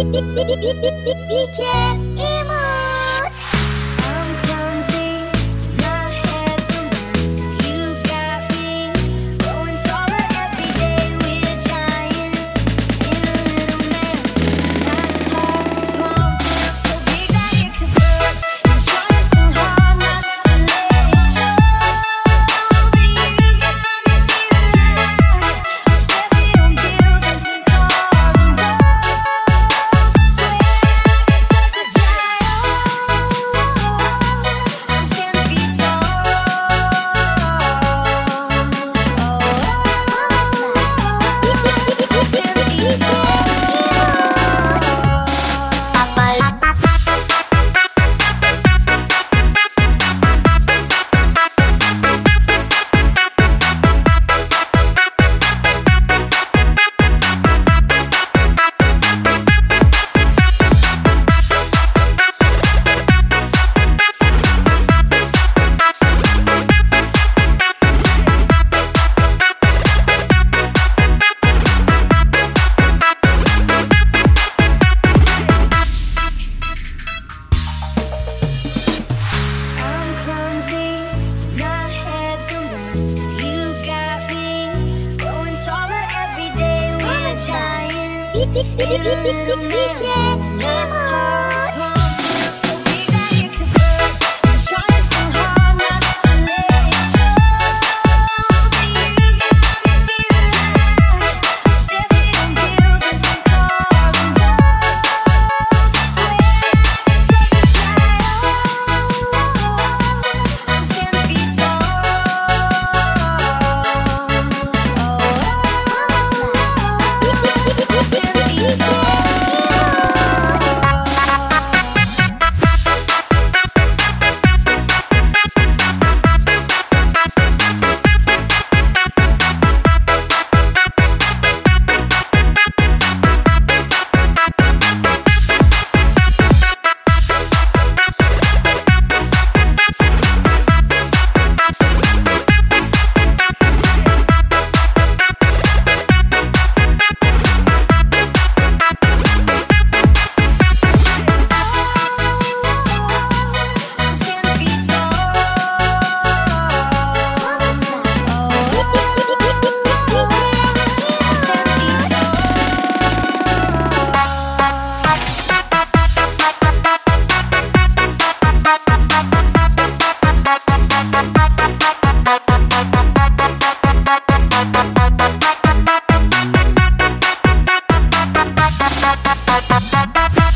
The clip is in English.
DJ Imut It'll reach it, Bye.